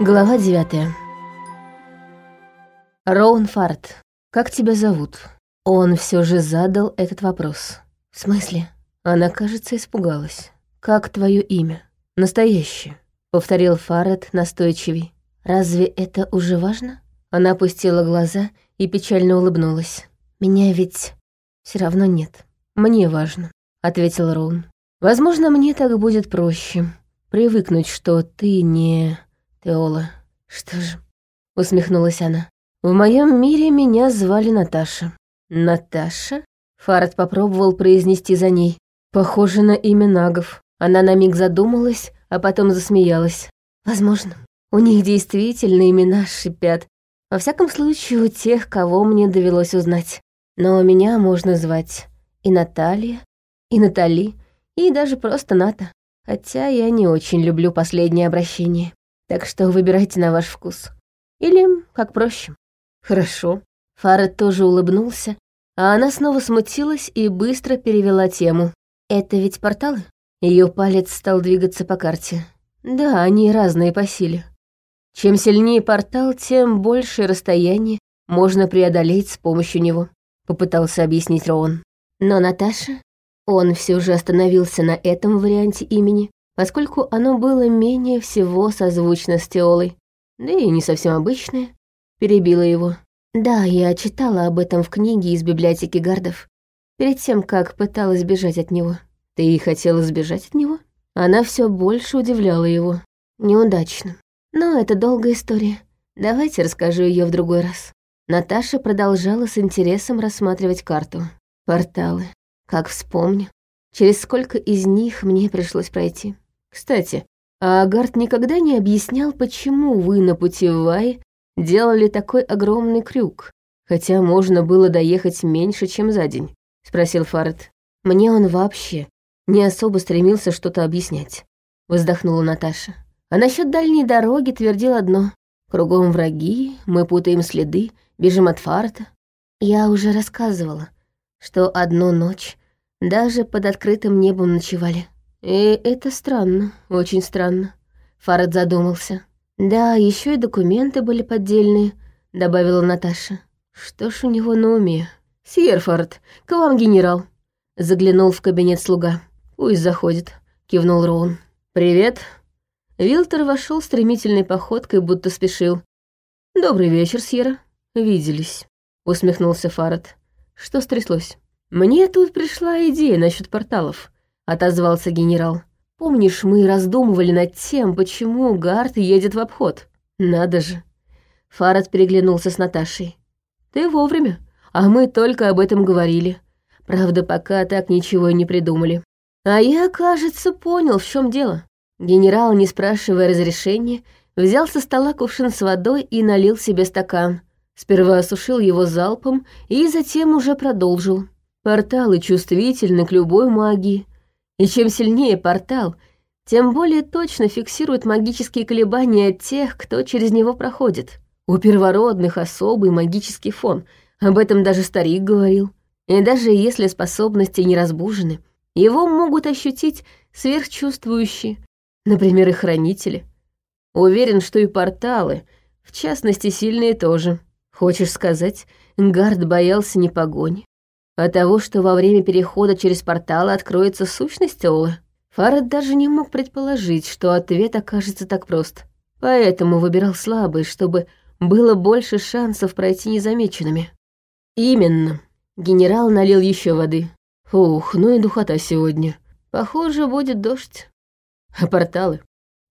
Глава девятая. Роун Фарт, как тебя зовут? Он все же задал этот вопрос. В смысле? Она, кажется, испугалась. Как твое имя? Настоящее, повторил Фарет настойчивей. Разве это уже важно? Она опустила глаза и печально улыбнулась. Меня ведь все равно нет. Мне важно, ответил Роун. Возможно, мне так будет проще привыкнуть, что ты не Теола. Что же? Усмехнулась она. В моем мире меня звали Наташа. Наташа? Фарад попробовал произнести за ней. Похоже на имя нагов. Она на миг задумалась, а потом засмеялась. Возможно, у них действительно имена шипят. Во всяком случае, у тех, кого мне довелось узнать. Но меня можно звать и Наталья, и Натали, и даже просто Ната. Хотя я не очень люблю последнее обращение. Так что выбирайте на ваш вкус. Или как проще. Хорошо. Фаред тоже улыбнулся, а она снова смутилась и быстро перевела тему. Это ведь порталы? Ее палец стал двигаться по карте. Да, они разные по силе. Чем сильнее портал, тем больше расстояние можно преодолеть с помощью него, попытался объяснить Роун. Но Наташа, он все же остановился на этом варианте имени, поскольку оно было менее всего созвучно с Теолой, да и не совсем обычное, перебила его. Да, я читала об этом в книге из библиотеки гардов, перед тем, как пыталась бежать от него. Ты хотела сбежать от него? Она все больше удивляла его. Неудачно. Но это долгая история. Давайте расскажу ее в другой раз. Наташа продолжала с интересом рассматривать карту. Порталы. Как вспомню, через сколько из них мне пришлось пройти. Кстати, а Агард никогда не объяснял, почему вы на пути в Вай делали такой огромный крюк, хотя можно было доехать меньше, чем за день?» — спросил Фарет. «Мне он вообще не особо стремился что-то объяснять», — вздохнула Наташа. А насчет дальней дороги твердил одно. «Кругом враги, мы путаем следы, бежим от Фарта». Я уже рассказывала, что одну ночь даже под открытым небом ночевали. И это странно, очень странно. Фарад задумался. Да, еще и документы были поддельные, добавила Наташа. Что ж у него на уме? Сьерфорд, к вам генерал. Заглянул в кабинет слуга. Пусть заходит, кивнул Роун. Привет. Вилтер вошел стремительной походкой, будто спешил. Добрый вечер, Сьерра. Виделись, усмехнулся Фарад. Что стряслось? Мне тут пришла идея насчет порталов. — отозвался генерал. «Помнишь, мы раздумывали над тем, почему Гард едет в обход? Надо же!» Фарад переглянулся с Наташей. «Ты вовремя, а мы только об этом говорили. Правда, пока так ничего и не придумали. А я, кажется, понял, в чем дело». Генерал, не спрашивая разрешения, взял со стола кувшин с водой и налил себе стакан. Сперва осушил его залпом и затем уже продолжил. Порталы чувствительны к любой магии, и чем сильнее портал, тем более точно фиксирует магические колебания тех, кто через него проходит. У первородных особый магический фон, об этом даже старик говорил. И даже если способности не разбужены, его могут ощутить сверхчувствующие, например, и хранители. Уверен, что и порталы, в частности, сильные тоже. Хочешь сказать, Гард боялся не погони, а того, что во время перехода через порталы откроется сущность Теолы. Фарад даже не мог предположить, что ответ окажется так прост. Поэтому выбирал слабый, чтобы было больше шансов пройти незамеченными. Именно. Генерал налил еще воды. Ух, ну и духота сегодня. Похоже, будет дождь. А порталы?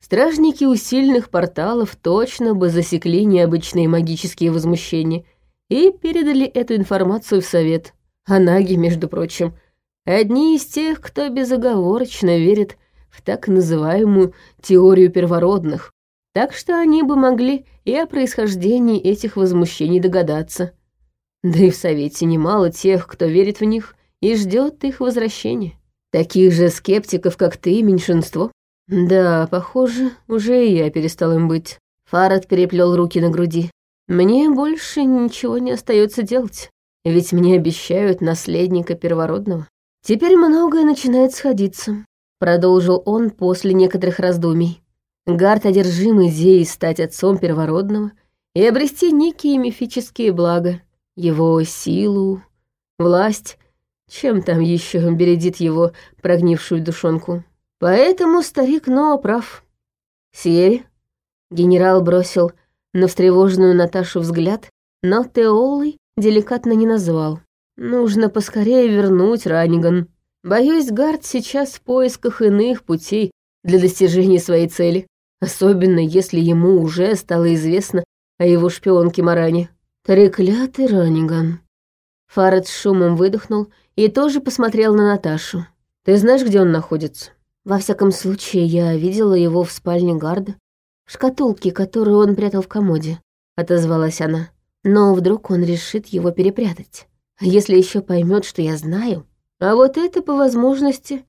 Стражники у сильных порталов точно бы засекли необычные магические возмущения и передали эту информацию в совет. А наги, между прочим, одни из тех, кто безоговорочно верит в так называемую теорию первородных, так что они бы могли и о происхождении этих возмущений догадаться. Да и в Совете немало тех, кто верит в них и ждет их возвращения. Таких же скептиков, как ты, меньшинство. Да, похоже, уже и я перестал им быть. Фарад переплел руки на груди. Мне больше ничего не остается делать. Ведь мне обещают наследника первородного. Теперь многое начинает сходиться, продолжил он после некоторых раздумий. Гард одержим идеей стать отцом первородного и обрести некие мифические блага, его силу, власть, чем там еще бередит его прогнившую душонку. Поэтому старик Ноа прав. Сиери, генерал бросил на встревоженную Наташу взгляд, но Теолой деликатно не назвал. Нужно поскорее вернуть Раниган. Боюсь, Гард сейчас в поисках иных путей для достижения своей цели, особенно если ему уже стало известно о его шпионке Маране. Треклятый Раниган. Фарад с шумом выдохнул и тоже посмотрел на Наташу. «Ты знаешь, где он находится?» «Во всяком случае, я видела его в спальне Гарда, в шкатулке, которую он прятал в комоде», — отозвалась она. «Но вдруг он решит его перепрятать. Если еще поймет, что я знаю, а вот это, по возможности,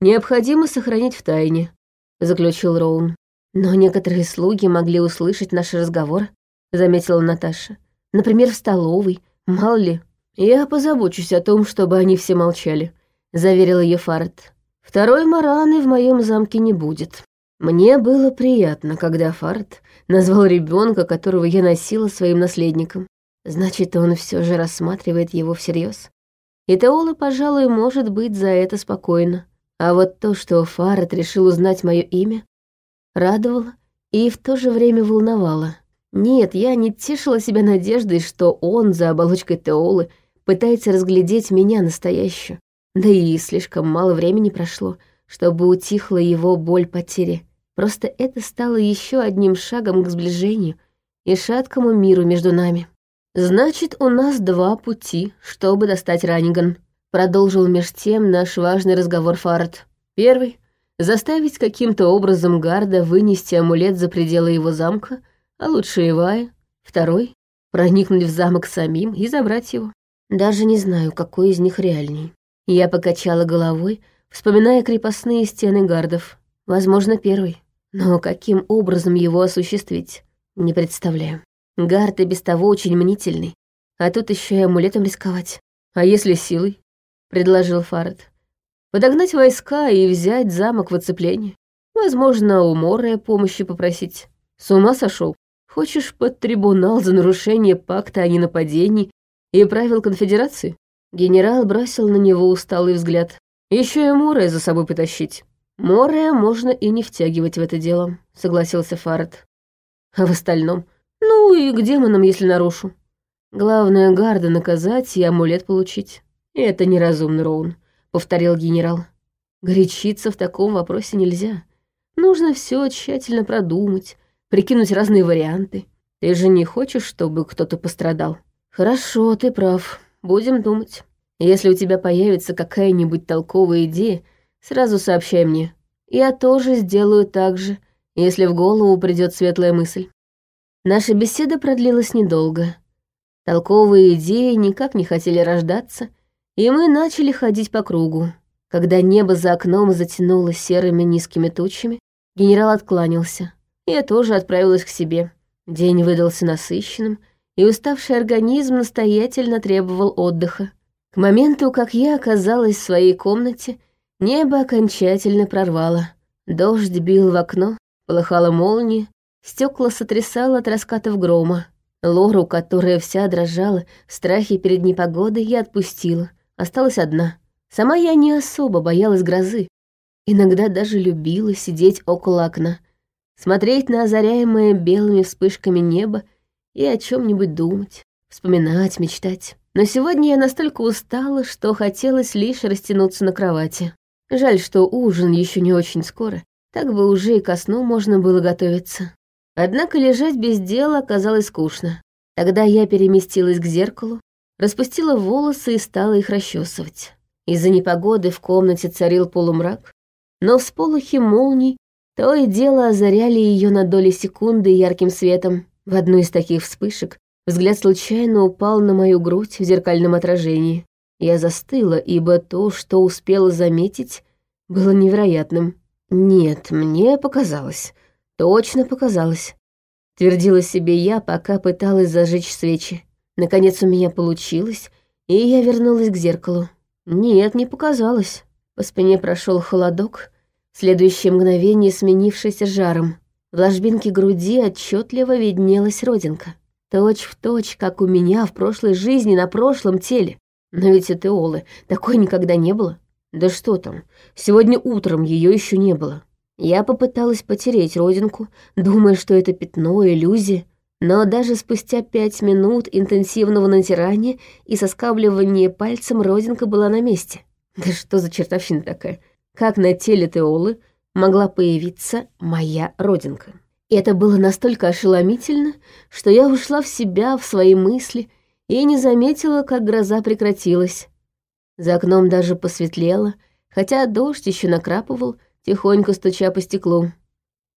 необходимо сохранить в тайне», — заключил Роун. «Но некоторые слуги могли услышать наш разговор», — заметила Наташа. «Например, в столовой, мало ли». «Я позабочусь о том, чтобы они все молчали», — заверил ее Фарет. «Второй Мараны в моем замке не будет. Мне было приятно, когда Фарт назвал ребенка, которого я носила своим наследником. Значит, он все же рассматривает его всерьез. И Теола, пожалуй, может быть за это спокойно. А вот то, что Фарет решил узнать мое имя, радовало и в то же время волновало. Нет, я не тешила себя надеждой, что он за оболочкой Теолы пытается разглядеть меня настоящую. Да и слишком мало времени прошло, чтобы утихла его боль потери. Просто это стало еще одним шагом к сближению и шаткому миру между нами. «Значит, у нас два пути, чтобы достать Раниган», — продолжил меж тем наш важный разговор Фарт. «Первый — заставить каким-то образом Гарда вынести амулет за пределы его замка, а лучше Ивая. Второй — проникнуть в замок самим и забрать его. Даже не знаю, какой из них реальней». Я покачала головой, вспоминая крепостные стены Гардов. Возможно, первый. Но каким образом его осуществить, не представляю. Гард и без того очень мнительный, а тут еще и амулетом рисковать. А если силой? предложил Фарад. Подогнать войска и взять замок в оцепление. Возможно, у Морая помощи попросить. С ума сошел? Хочешь под трибунал за нарушение пакта о ненападении и правил конфедерации? Генерал бросил на него усталый взгляд. Еще и Морая за собой потащить. Морая можно и не втягивать в это дело, согласился Фарад. А в остальном ну и к демонам, если нарушу. Главное, гарда наказать и амулет получить. Это неразумно, Роун, повторил генерал. Горячиться в таком вопросе нельзя. Нужно все тщательно продумать, прикинуть разные варианты. Ты же не хочешь, чтобы кто-то пострадал? Хорошо, ты прав. Будем думать. Если у тебя появится какая-нибудь толковая идея, сразу сообщай мне. Я тоже сделаю так же, если в голову придет светлая мысль. Наша беседа продлилась недолго. Толковые идеи никак не хотели рождаться, и мы начали ходить по кругу. Когда небо за окном затянуло серыми низкими тучами, генерал откланялся. Я тоже отправилась к себе. День выдался насыщенным, и уставший организм настоятельно требовал отдыха. К моменту, как я оказалась в своей комнате, небо окончательно прорвало. Дождь бил в окно, полыхала молния, Стекла сотрясало от раскатов грома. Лору, которая вся дрожала в страхе перед непогодой, я отпустила. Осталась одна. Сама я не особо боялась грозы. Иногда даже любила сидеть около окна, смотреть на озаряемое белыми вспышками небо и о чем нибудь думать, вспоминать, мечтать. Но сегодня я настолько устала, что хотелось лишь растянуться на кровати. Жаль, что ужин еще не очень скоро, так бы уже и ко сну можно было готовиться. Однако лежать без дела оказалось скучно. Тогда я переместилась к зеркалу, распустила волосы и стала их расчесывать. Из-за непогоды в комнате царил полумрак, но всполохи молний то и дело озаряли ее на доли секунды ярким светом. В одну из таких вспышек взгляд случайно упал на мою грудь в зеркальном отражении. Я застыла, ибо то, что успела заметить, было невероятным. Нет, мне показалось. Точно показалось. Твердила себе я, пока пыталась зажечь свечи. Наконец у меня получилось, и я вернулась к зеркалу. Нет, не показалось. По спине прошел холодок, следующее мгновение сменившийся жаром. В ложбинке груди отчетливо виднелась родинка. Точь в точь, как у меня в прошлой жизни на прошлом теле. Но ведь у Теолы такой никогда не было. Да что там, сегодня утром ее еще не было. Я попыталась потереть родинку, думая, что это пятно, иллюзия, но даже спустя пять минут интенсивного натирания и соскабливания пальцем родинка была на месте. Да что за чертовщина такая? Как на теле Теолы могла появиться моя родинка? Это было настолько ошеломительно, что я ушла в себя, в свои мысли, и не заметила, как гроза прекратилась. За окном даже посветлело, хотя дождь еще накрапывал, тихонько стуча по стеклу.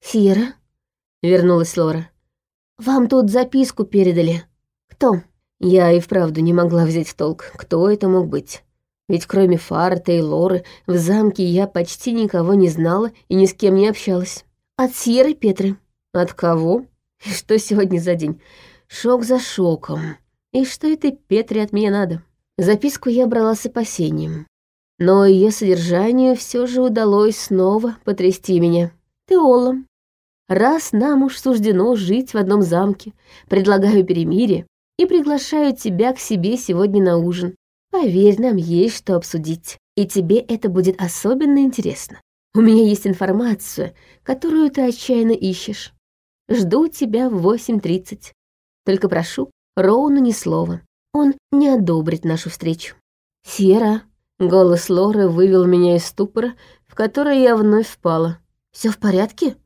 «Сира?» — вернулась Лора. «Вам тут записку передали. Кто?» Я и вправду не могла взять в толк, кто это мог быть. Ведь кроме Фарта и Лоры в замке я почти никого не знала и ни с кем не общалась. От Сьеры Петры. От кого? И что сегодня за день? Шок за шоком. И что этой Петре от меня надо? Записку я брала с опасением. Но ее содержанию все же удалось снова потрясти меня. Ты Олла. Раз нам уж суждено жить в одном замке, предлагаю перемирие и приглашаю тебя к себе сегодня на ужин. Поверь, нам есть что обсудить, и тебе это будет особенно интересно. У меня есть информация, которую ты отчаянно ищешь. Жду тебя в 8.30. Только прошу, Роуну ни слова. Он не одобрит нашу встречу. Сера. Голос Лоры вывел меня из ступора, в который я вновь впала. Все в порядке?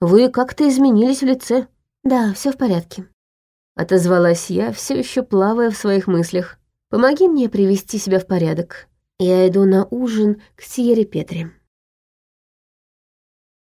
Вы как-то изменились в лице. Да, все в порядке. Отозвалась я, все еще плавая в своих мыслях. Помоги мне привести себя в порядок. Я иду на ужин к Сьере Петре.